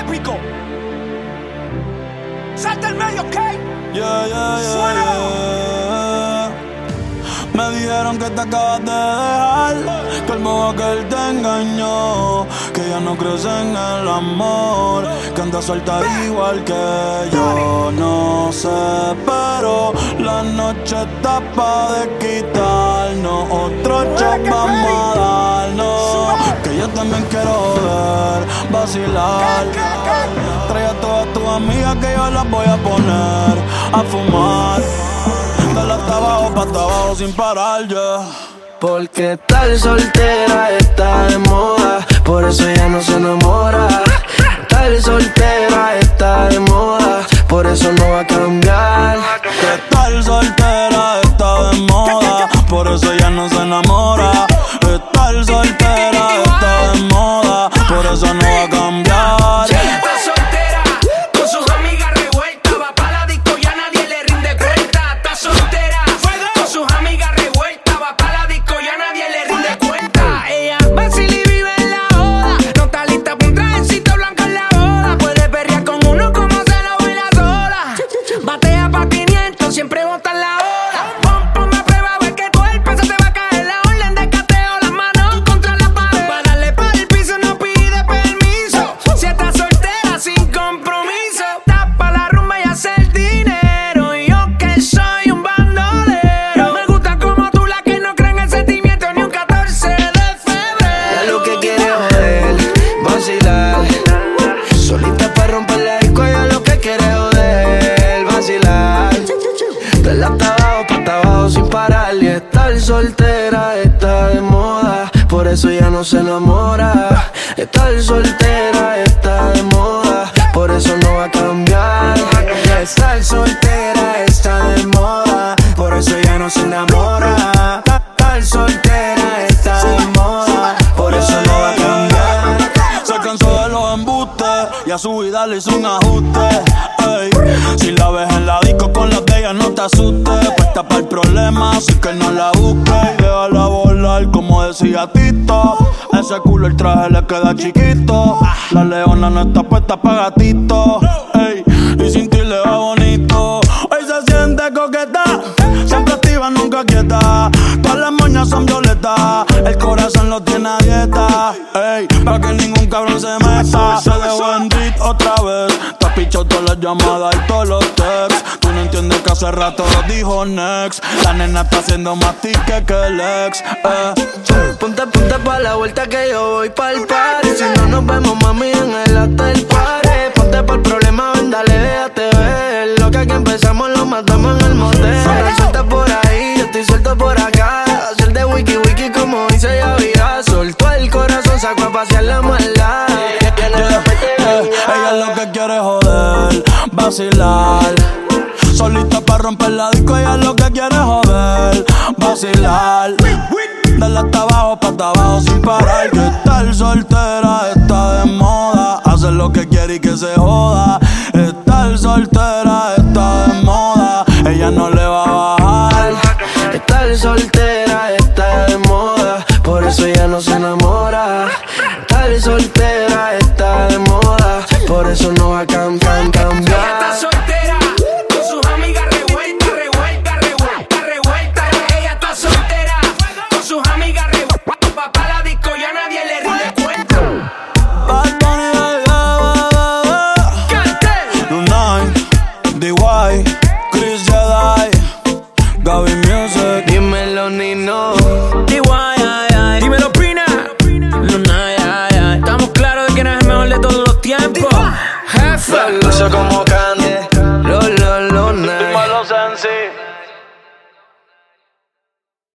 Épico. Salta el medio, ¿ok? Yeah, yeah, yeah, Suénalo. Me dijeron que te acabas de dejar, que el modo que él te engañó, que ya no crees en el amor, que anda suelta igual que yo. No sé, pero la noche está pa' de quitarnos, otro shot vamos a darnos, yo también quiero ver, vacilar. Trae a todas tus amigas que yo las voy a poner a fumar. Dale hasta abajo, pa' hasta abajo sin parar, ya. Porque tal soltera está de moda, por eso ya no se enamora. Tal soltera está soltera está de moda, por eso ya no se enamora. Estar soltera está de moda, por eso no va a cambiar. Estar soltera está de moda, por eso ya no se enamora. Estar soltera está de moda, por eso no va a cambiar. Se cansó de los embustes y a su vida le hizo un ajuste. Ey, si la ves en la disco con las de no te asustes. Puesta para el problema, así que no como decía Tito. A ese culo el traje le queda chiquito. La leona no está puesta para gatito. Ey, y sin ti le va bonito. Hoy se siente coqueta, siempre activa, nunca quieta. Todas las moñas son violetas, el corazón lo tiene a dieta. Ey, para que ningún cabrón se meta. Se dejó en otra vez. Te has pichado todas las llamadas y todos los texts. No entiendes que hace rato lo dijo Next. La nena está haciendo más tique que el ex. Eh. Ponte, ponte pa' la vuelta que yo voy pa'l party Si no nos vemos, mami, en el hotel party Ponte pa'l problema, ven, dale, déjate ver Lo que aquí empezamos lo matamos en el motel Suelta por ahí, yo estoy suelto por acá Hacer de wiki wiki como dice ya vida Soltó el corazón, sacó a pasear la maldad Yeah, yeah. Ella lo que quiere es joder, vacilar. Solita para romper la disco, ella lo que quiere joder, vacilar. Dale hasta abajo, pa' hasta abajo sin parar. Que estar soltera está de moda. Hacer lo que quiere y que se joda. Estar soltera está de moda. Ella no le va a bajar. Estar soltera está de moda, por eso ya no se enamora. Estar soltera está de moda, por eso no va a cam- cam- Ella cambiar. Music. Dímelo, Nino. Dímelo, Pina. Luna, ay, ay. Estamos claros de que no es el mejor de todos los tiempos. Jefe. Lucio como Cande.